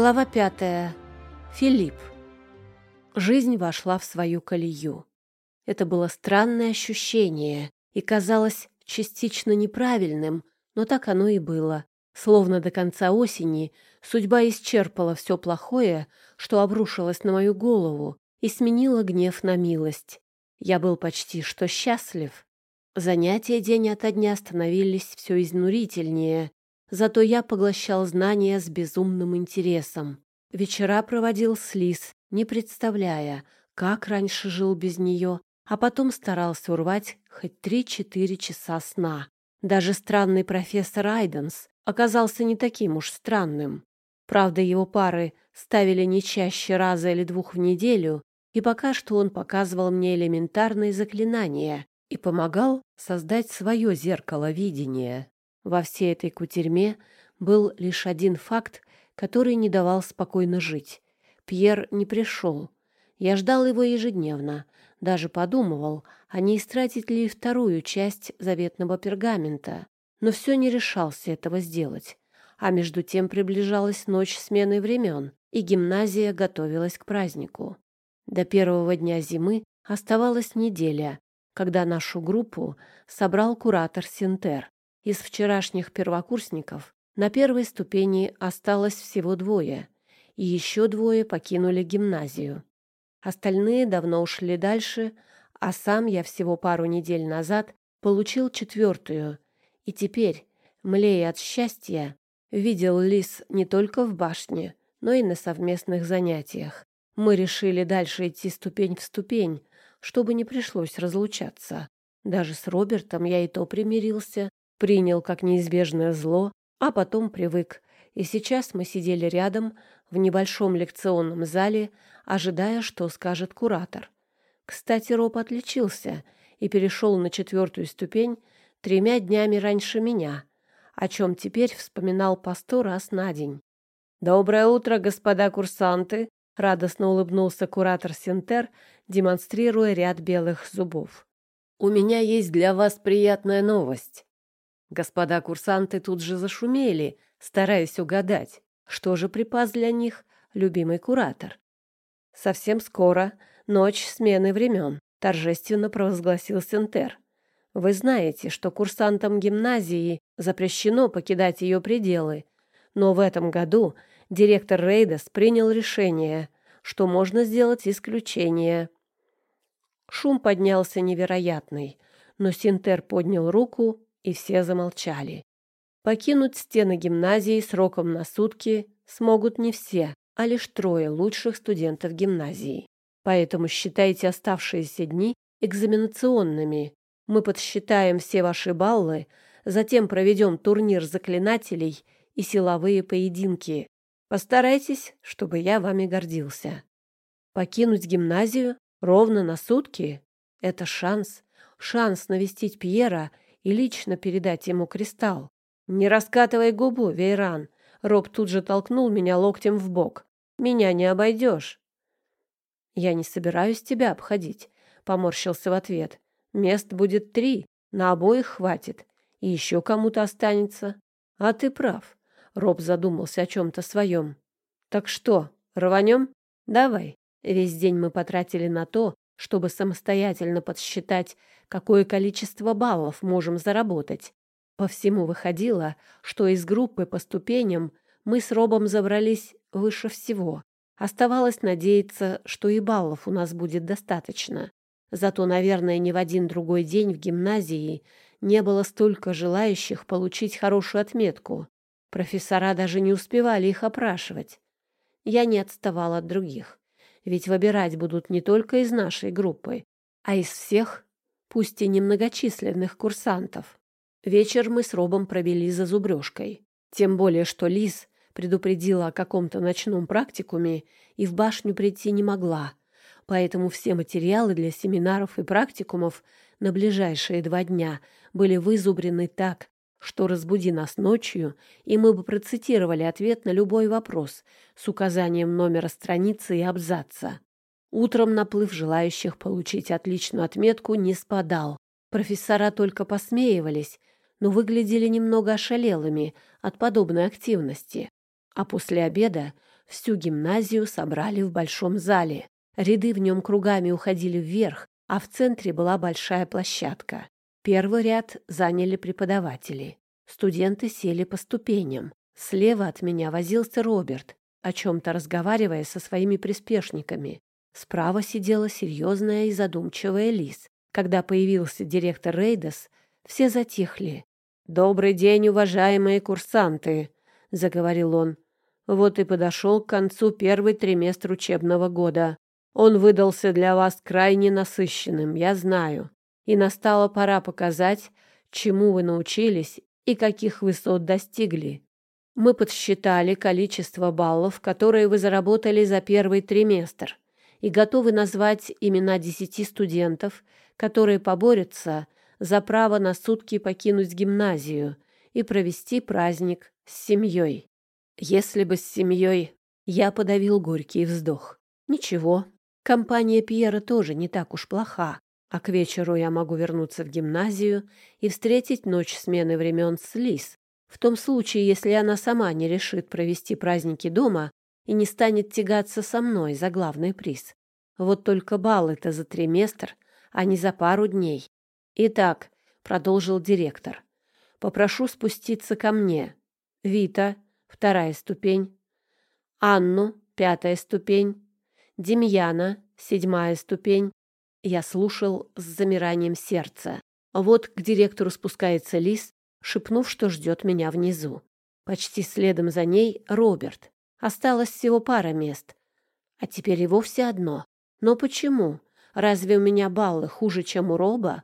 Глава пятая. Филипп. Жизнь вошла в свою колею. Это было странное ощущение и казалось частично неправильным, но так оно и было. Словно до конца осени судьба исчерпала все плохое, что обрушилось на мою голову, и сменила гнев на милость. Я был почти что счастлив. Занятия день ото дня становились все изнурительнее, зато я поглощал знания с безумным интересом. Вечера проводил с Лис, не представляя, как раньше жил без нее, а потом старался урвать хоть три-четыре часа сна. Даже странный профессор Айденс оказался не таким уж странным. Правда, его пары ставили не чаще раза или двух в неделю, и пока что он показывал мне элементарные заклинания и помогал создать свое зеркало видения. Во всей этой кутерьме был лишь один факт, который не давал спокойно жить. Пьер не пришел. Я ждал его ежедневно, даже подумывал, а не истратить ли вторую часть заветного пергамента, но все не решался этого сделать. А между тем приближалась ночь смены времен, и гимназия готовилась к празднику. До первого дня зимы оставалась неделя, когда нашу группу собрал куратор Синтер. Из вчерашних первокурсников на первой ступени осталось всего двое, и еще двое покинули гимназию. Остальные давно ушли дальше, а сам я всего пару недель назад получил четвертую, и теперь, млея от счастья, видел лис не только в башне, но и на совместных занятиях. Мы решили дальше идти ступень в ступень, чтобы не пришлось разлучаться. Даже с Робертом я и то примирился, принял как неизбежное зло, а потом привык. И сейчас мы сидели рядом в небольшом лекционном зале, ожидая, что скажет куратор. Кстати, Роб отличился и перешел на четвертую ступень тремя днями раньше меня, о чем теперь вспоминал по сто раз на день. «Доброе утро, господа курсанты!» — радостно улыбнулся куратор Синтер, демонстрируя ряд белых зубов. «У меня есть для вас приятная новость. Господа курсанты тут же зашумели, стараясь угадать, что же припас для них любимый куратор. «Совсем скоро ночь смены времен», — торжественно провозгласил Сентер. «Вы знаете, что курсантам гимназии запрещено покидать ее пределы, но в этом году директор Рейдес принял решение, что можно сделать исключение». Шум поднялся невероятный, но Синтер поднял руку и все замолчали. Покинуть стены гимназии сроком на сутки смогут не все, а лишь трое лучших студентов гимназии. Поэтому считайте оставшиеся дни экзаменационными. Мы подсчитаем все ваши баллы, затем проведем турнир заклинателей и силовые поединки. Постарайтесь, чтобы я вами гордился. Покинуть гимназию ровно на сутки — это шанс, шанс навестить Пьера и лично передать ему кристалл. «Не раскатывай губу, Вейран!» Роб тут же толкнул меня локтем в бок. «Меня не обойдешь!» «Я не собираюсь тебя обходить», — поморщился в ответ. «Мест будет три, на обоих хватит, и еще кому-то останется». «А ты прав», — Роб задумался о чем-то своем. «Так что, рванем? Давай». Весь день мы потратили на то, чтобы самостоятельно подсчитать, какое количество баллов можем заработать. По всему выходило, что из группы по ступеням мы с Робом забрались выше всего. Оставалось надеяться, что и баллов у нас будет достаточно. Зато, наверное, ни в один другой день в гимназии не было столько желающих получить хорошую отметку. Профессора даже не успевали их опрашивать. Я не отставал от других ведь выбирать будут не только из нашей группы, а из всех, пусть и немногочисленных курсантов. Вечер мы с Робом провели за зубрежкой. Тем более, что Лиз предупредила о каком-то ночном практикуме и в башню прийти не могла, поэтому все материалы для семинаров и практикумов на ближайшие два дня были вызубрены так, что разбуди нас ночью, и мы бы процитировали ответ на любой вопрос с указанием номера страницы и абзаца. Утром наплыв желающих получить отличную отметку не спадал. Профессора только посмеивались, но выглядели немного ошалелыми от подобной активности. А после обеда Всю гимназию собрали в большом зале. Ряды в нем кругами уходили вверх, а в центре была большая площадка. Первый ряд заняли преподаватели. Студенты сели по ступеням. Слева от меня возился Роберт, о чем-то разговаривая со своими приспешниками. Справа сидела серьезная и задумчивая Лис. Когда появился директор Рейдас, все затихли. «Добрый день, уважаемые курсанты!» — заговорил он. «Вот и подошел к концу первый триместр учебного года. Он выдался для вас крайне насыщенным, я знаю. И настала пора показать, чему вы научились и каких высот достигли. Мы подсчитали количество баллов, которые вы заработали за первый триместр, и готовы назвать имена десяти студентов, которые поборются за право на сутки покинуть гимназию и провести праздник с семьей. Если бы с семьей, я подавил горький вздох. Ничего, компания Пьера тоже не так уж плоха, а к вечеру я могу вернуться в гимназию и встретить ночь смены времен с Лис, в том случае, если она сама не решит провести праздники дома и не станет тягаться со мной за главный приз. Вот только бал это за триместр, а не за пару дней. Итак, продолжил директор, попрошу спуститься ко мне. Вита, вторая ступень. Анну, пятая ступень. Демьяна, седьмая ступень. Я слушал с замиранием сердца. Вот к директору спускается Лис, шепнув, что ждет меня внизу. Почти следом за ней Роберт. Осталось всего пара мест. А теперь и вовсе одно. Но почему? Разве у меня баллы хуже, чем у Роба?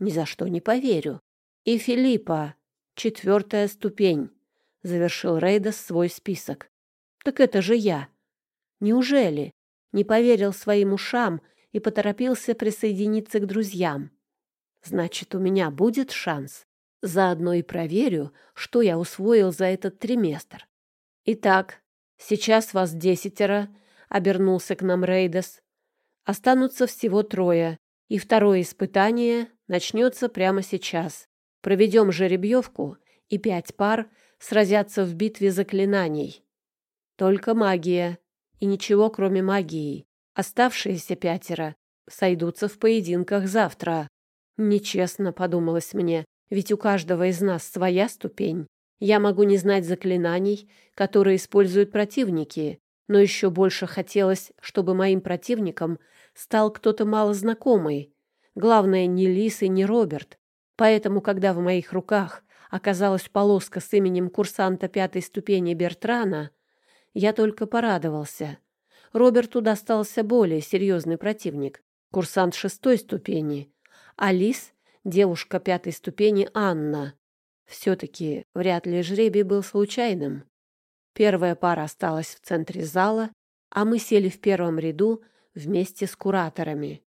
Ни за что не поверю. И Филиппа. Четвертая ступень. Завершил Рейдас свой список. Так это же я. Неужели? Не поверил своим ушам и поторопился присоединиться к друзьям. Значит, у меня будет шанс. Заодно и проверю, что я усвоил за этот триместр. Итак, сейчас вас десятеро, — обернулся к нам Рейдес. Останутся всего трое, и второе испытание начнется прямо сейчас. Проведем жеребьевку, и пять пар сразятся в битве заклинаний. Только магия, и ничего кроме магии. Оставшиеся пятеро сойдутся в поединках завтра. Нечестно, подумалось мне, ведь у каждого из нас своя ступень. Я могу не знать заклинаний, которые используют противники, но еще больше хотелось, чтобы моим противником стал кто-то малознакомый. Главное, не Лис и не Роберт. Поэтому, когда в моих руках оказалась полоска с именем курсанта пятой ступени Бертрана, я только порадовался. Роберту достался более серьезный противник, курсант шестой ступени, а Лис девушка пятой ступени Анна. Все-таки вряд ли жребий был случайным. Первая пара осталась в центре зала, а мы сели в первом ряду вместе с кураторами.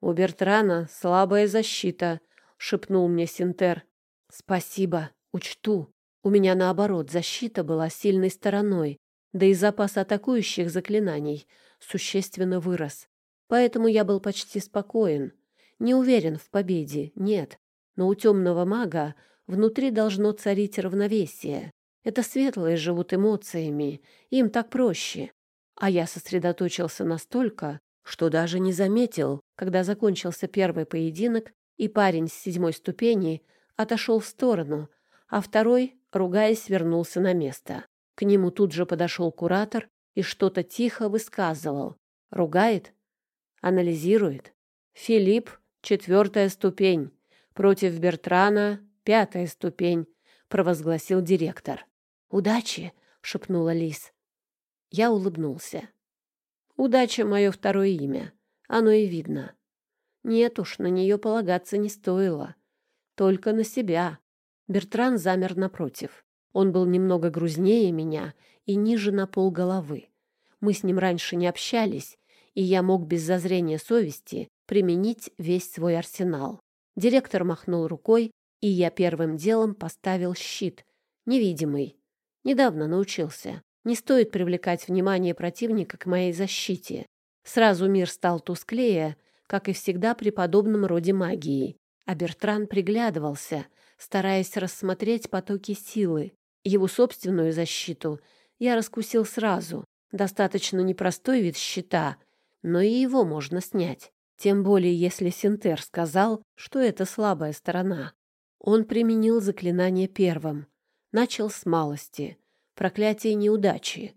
«У Бертрана слабая защита», — шепнул мне Синтер. «Спасибо, учту. У меня, наоборот, защита была сильной стороной, да и запас атакующих заклинаний существенно вырос. Поэтому я был почти спокоен. Не уверен в победе, нет. Но у темного мага внутри должно царить равновесие. Это светлые живут эмоциями, им так проще. А я сосредоточился настолько, что даже не заметил, когда закончился первый поединок, и парень с седьмой ступени отошел в сторону, а второй, ругаясь, вернулся на место. К нему тут же подошел куратор и что-то тихо высказывал. Ругает? Анализирует? Филипп четвертая ступень. Против Бертрана пятая ступень, провозгласил директор. Удачи, шепнула Лис. Я улыбнулся. Удача — мое второе имя. Оно и видно. Нет уж, на нее полагаться не стоило. Только на себя. Бертран замер напротив. Он был немного грузнее меня и ниже на пол головы. Мы с ним раньше не общались, и я мог без зазрения совести применить весь свой арсенал. Директор махнул рукой, и я первым делом поставил щит, невидимый. Недавно научился. Не стоит привлекать внимание противника к моей защите. Сразу мир стал тусклее, как и всегда при подобном роде магии. А Бертран приглядывался, стараясь рассмотреть потоки силы. Его собственную защиту я раскусил сразу, Достаточно непростой вид щита, но и его можно снять. Тем более, если Синтер сказал, что это слабая сторона. Он применил заклинание первым. Начал с малости. Проклятие неудачи.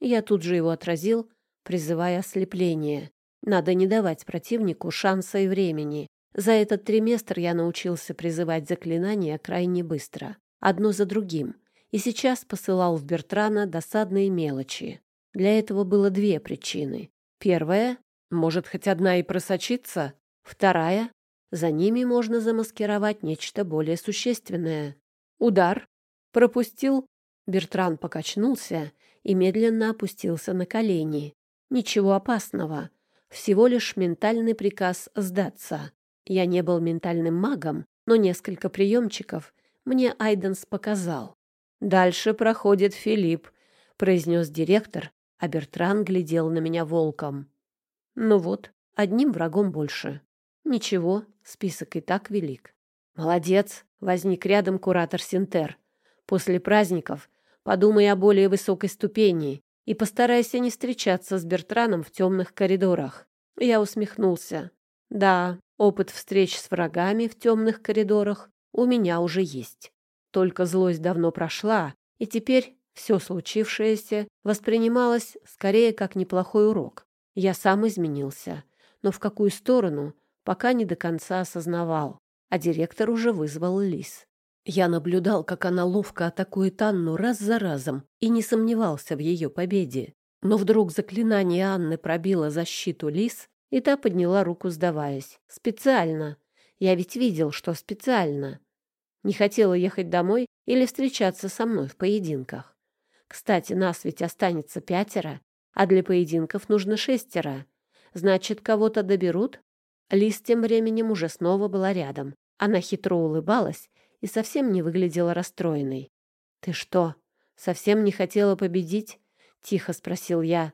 Я тут же его отразил, призывая ослепление. Надо не давать противнику шанса и времени. За этот триместр я научился призывать заклинания крайне быстро, одно за другим, и сейчас посылал в Бертрана досадные мелочи. Для этого было две причины. Первая — может хоть одна и просочиться. Вторая за ними можно замаскировать нечто более существенное. Удар. Пропустил. Бертран покачнулся и медленно опустился на колени. Ничего опасного. Всего лишь ментальный приказ сдаться. Я не был ментальным магом, но несколько приемчиков мне Айденс показал. «Дальше проходит Филипп», — произнес директор, а Бертран глядел на меня волком. «Ну вот, одним врагом больше. Ничего, список и так велик. Молодец, возник рядом куратор Синтер. После праздников подумай о более высокой ступени и постарайся не встречаться с Бертраном в темных коридорах. Я усмехнулся. Да, опыт встреч с врагами в темных коридорах у меня уже есть. Только злость давно прошла, и теперь все случившееся воспринималось скорее как неплохой урок. Я сам изменился, но в какую сторону пока не до конца осознавал, а директор уже вызвал Лис. Я наблюдал, как она ловко атакует Анну раз за разом и не сомневался в ее победе. Но вдруг заклинание Анны пробило защиту Лис, и та подняла руку, сдаваясь. «Специально. Я ведь видел, что специально. Не хотела ехать домой или встречаться со мной в поединках. Кстати, нас ведь останется пятеро, а для поединков нужно шестеро. Значит, кого-то доберут, Лиз тем временем уже снова была рядом. Она хитро улыбалась и совсем не выглядела расстроенной. «Ты что, совсем не хотела победить?» — тихо спросил я.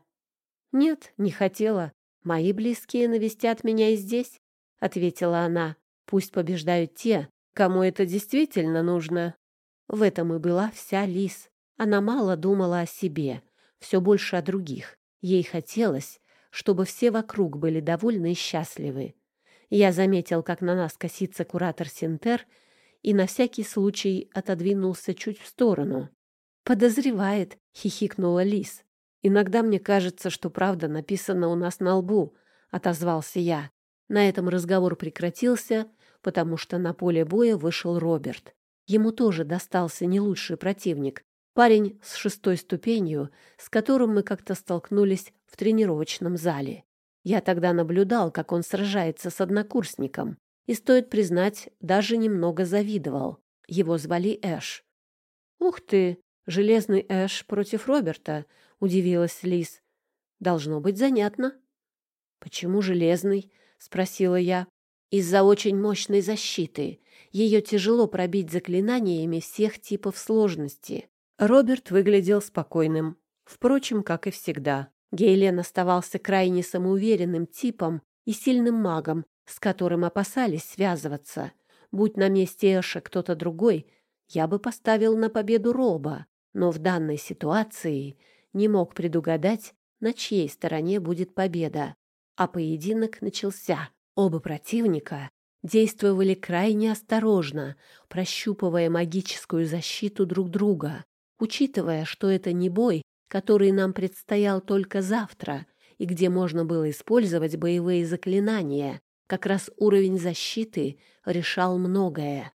«Нет, не хотела. Мои близкие навестят меня и здесь», — ответила она. «Пусть побеждают те, кому это действительно нужно». В этом и была вся Лиз. Она мало думала о себе, все больше о других. Ей хотелось, чтобы все вокруг были довольны и счастливы. Я заметил, как на нас косится куратор Синтер, и на всякий случай отодвинулся чуть в сторону. «Подозревает», — хихикнула Лис. «Иногда мне кажется, что правда написана у нас на лбу», — отозвался я. На этом разговор прекратился, потому что на поле боя вышел Роберт. Ему тоже достался не лучший противник. Парень с шестой ступенью, с которым мы как-то столкнулись в тренировочном зале. Я тогда наблюдал, как он сражается с однокурсником, и, стоит признать, даже немного завидовал. Его звали Эш. «Ух ты! Железный Эш против Роберта!» — удивилась Лиз. «Должно быть занятно». «Почему железный?» — спросила я. «Из-за очень мощной защиты. Ее тяжело пробить заклинаниями всех типов сложности». Роберт выглядел спокойным, впрочем, как и всегда. Гейлен оставался крайне самоуверенным типом и сильным магом, с которым опасались связываться. Будь на месте Эша кто-то другой, я бы поставил на победу Роба, но в данной ситуации не мог предугадать, на чьей стороне будет победа. А поединок начался. Оба противника действовали крайне осторожно, прощупывая магическую защиту друг друга. Учитывая, что это не бой, который нам предстоял только завтра и где можно было использовать боевые заклинания. Как раз уровень защиты решал многое.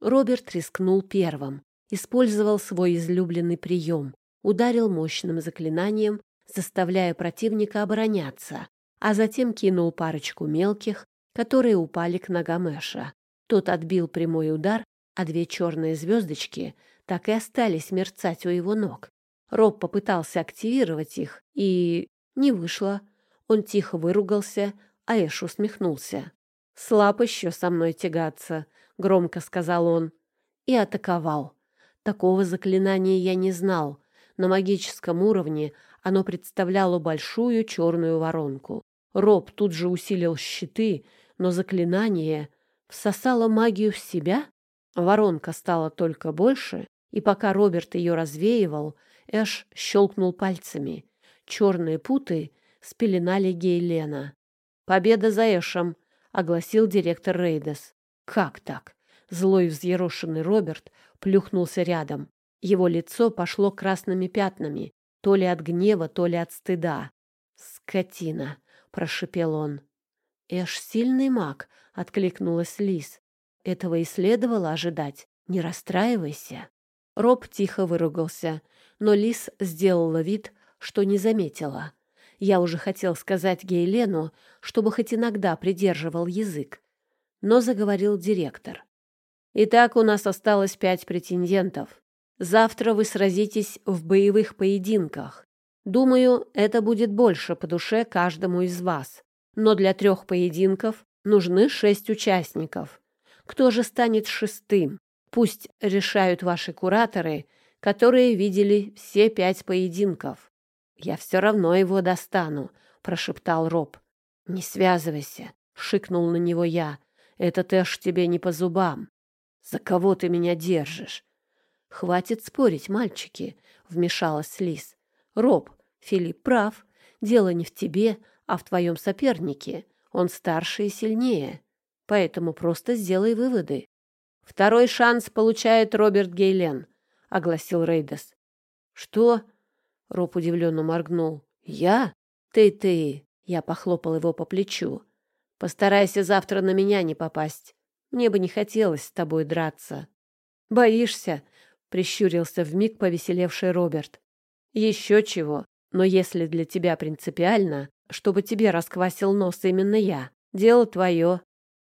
Роберт рискнул первым, использовал свой излюбленный прием, ударил мощным заклинанием, заставляя противника обороняться, а затем кинул парочку мелких, которые упали к ногам Эша. Тот отбил прямой удар, а две черные звездочки так и остались мерцать у его ног. Роб попытался активировать их, и не вышло. Он тихо выругался, а Эш усмехнулся. «Слаб еще со мной тягаться», — громко сказал он. И атаковал. Такого заклинания я не знал. На магическом уровне оно представляло большую черную воронку. Роб тут же усилил щиты, но заклинание всосало магию в себя. Воронка стала только больше, и пока Роберт ее развеивал, Эш щелкнул пальцами. Черные путы спеленали Гейлена. «Победа за Эшем!» — огласил директор Рейдес. «Как так?» Злой взъерошенный Роберт плюхнулся рядом. Его лицо пошло красными пятнами, то ли от гнева, то ли от стыда. «Скотина!» — прошипел он. «Эш сильный маг», — откликнулась Лис. «Этого и следовало ожидать. Не расстраивайся». Роб тихо выругался, но Лис сделала вид, что не заметила. Я уже хотел сказать Гейлену, чтобы хоть иногда придерживал язык. Но заговорил директор. «Итак, у нас осталось пять претендентов. Завтра вы сразитесь в боевых поединках. Думаю, это будет больше по душе каждому из вас. Но для трех поединков нужны шесть участников. Кто же станет шестым? Пусть решают ваши кураторы, которые видели все пять поединков. Я все равно его достану, прошептал Роб. Не связывайся, шикнул на него я. Это Тэш тебе не по зубам. За кого ты меня держишь? Хватит спорить, мальчики, вмешалась Лис. Роб, Филипп прав. Дело не в тебе, а в твоем сопернике. Он старше и сильнее. Поэтому просто сделай выводы. Второй шанс получает Роберт Гейлен, огласил Рейдес. Что? Роб удивленно моргнул. Я? Ты-ты. Я похлопал его по плечу. Постарайся завтра на меня не попасть. Мне бы не хотелось с тобой драться. Боишься? Прищурился вмиг повеселевший Роберт. Еще чего. Но если для тебя принципиально, чтобы тебе расквасил нос именно я, дело твое.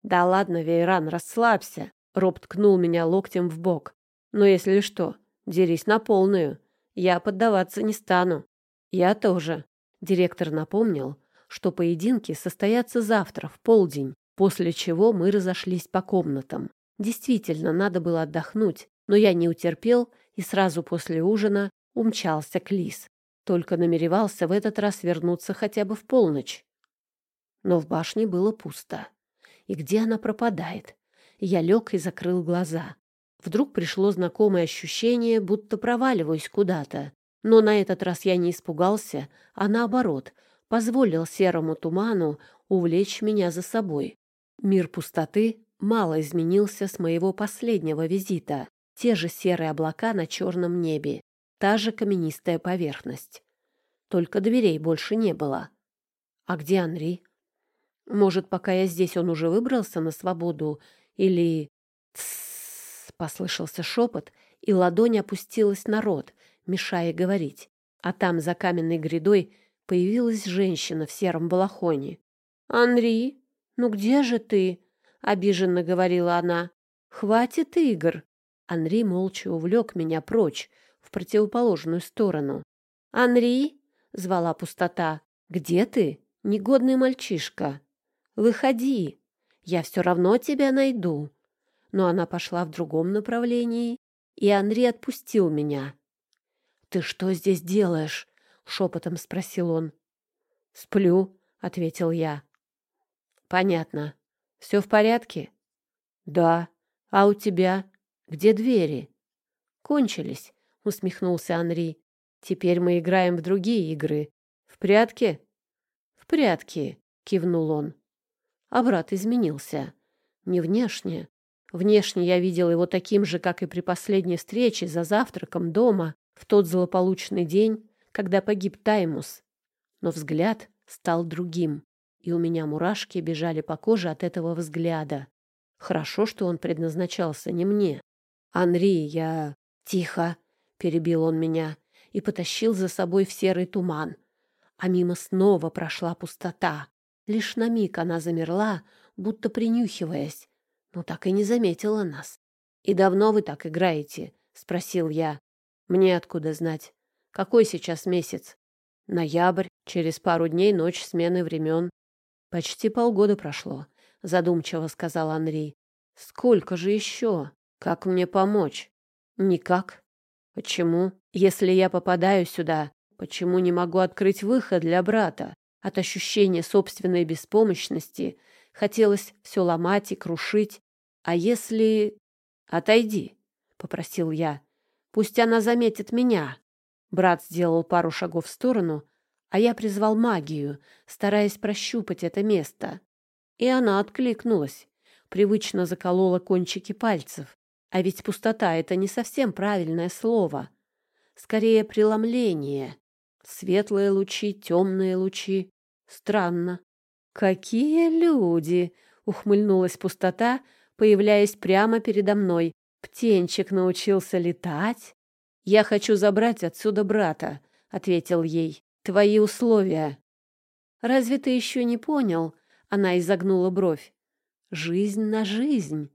Да ладно, Вейран, расслабься. Роб ткнул меня локтем в бок. Но если что, дерись на полную. Я поддаваться не стану. Я тоже. Директор напомнил, что поединки состоятся завтра в полдень, после чего мы разошлись по комнатам. Действительно, надо было отдохнуть, но я не утерпел и сразу после ужина умчался к Лис. Только намеревался в этот раз вернуться хотя бы в полночь. Но в башне было пусто. И где она пропадает? Я лег и закрыл глаза. Вдруг пришло знакомое ощущение, будто проваливаюсь куда-то. Но на этот раз я не испугался, а наоборот, позволил серому туману увлечь меня за собой. Мир пустоты мало изменился с моего последнего визита. Те же серые облака на черном небе, та же каменистая поверхность. Только дверей больше не было. А где Анри? Может, пока я здесь, он уже выбрался на свободу? Или... Тссс! Послышался шепот, и ладонь опустилась на рот, мешая говорить. А там, за каменной грядой, появилась женщина в сером балахоне. «Анри, ну где же ты?» — обиженно говорила она. «Хватит игр!» Анри молча увлек меня прочь, в противоположную сторону. «Анри!» — звала пустота. «Где ты, негодный мальчишка? Выходи! Я все равно тебя найду!» Но она пошла в другом направлении, и Анри отпустил меня. «Ты что здесь делаешь?» — шепотом спросил он. «Сплю», — ответил я. «Понятно. Все в порядке?» «Да. А у тебя?» Где двери? Кончились, усмехнулся Анри. Теперь мы играем в другие игры. В прятки? В прятки, кивнул он. А брат изменился. Не внешне. Внешне я видел его таким же, как и при последней встрече за завтраком дома в тот злополучный день, когда погиб Таймус. Но взгляд стал другим, и у меня мурашки бежали по коже от этого взгляда. Хорошо, что он предназначался не мне. «Анри, я...» «Тихо!» — перебил он меня и потащил за собой в серый туман. А мимо снова прошла пустота. Лишь на миг она замерла, будто принюхиваясь, но так и не заметила нас. «И давно вы так играете?» — спросил я. «Мне откуда знать? Какой сейчас месяц?» «Ноябрь. Через пару дней ночь смены времен». «Почти полгода прошло», — задумчиво сказал Анри. «Сколько же еще?» Как мне помочь? Никак. Почему? Если я попадаю сюда, почему не могу открыть выход для брата? От ощущения собственной беспомощности хотелось все ломать и крушить. А если... Отойди, попросил я. Пусть она заметит меня. Брат сделал пару шагов в сторону, а я призвал магию, стараясь прощупать это место. И она откликнулась, привычно заколола кончики пальцев. А ведь пустота — это не совсем правильное слово. Скорее, преломление. Светлые лучи, темные лучи. Странно. «Какие люди!» — ухмыльнулась пустота, появляясь прямо передо мной. «Птенчик научился летать?» «Я хочу забрать отсюда брата», — ответил ей. «Твои условия». «Разве ты еще не понял?» — она изогнула бровь. «Жизнь на жизнь.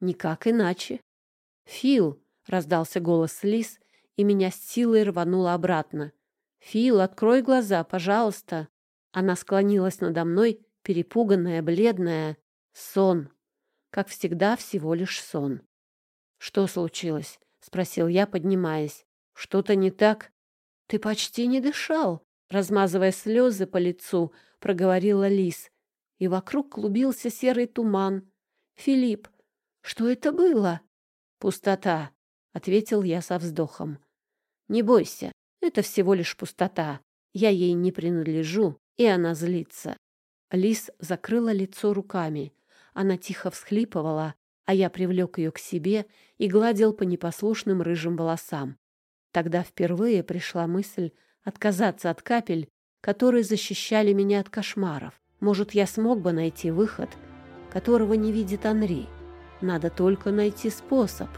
Никак иначе». «Фил!» — раздался голос Лис, и меня с силой рвануло обратно. «Фил, открой глаза, пожалуйста!» Она склонилась надо мной, перепуганная, бледная. Сон. Как всегда, всего лишь сон. «Что случилось?» — спросил я, поднимаясь. «Что-то не так?» «Ты почти не дышал», — размазывая слезы по лицу, проговорила Лис. И вокруг клубился серый туман. «Филипп, что это было?» «Пустота», — ответил я со вздохом. «Не бойся, это всего лишь пустота. Я ей не принадлежу, и она злится». Лис закрыла лицо руками. Она тихо всхлипывала, а я привлек ее к себе и гладил по непослушным рыжим волосам. Тогда впервые пришла мысль отказаться от капель, которые защищали меня от кошмаров. Может, я смог бы найти выход, которого не видит Анри. Надо только найти способ.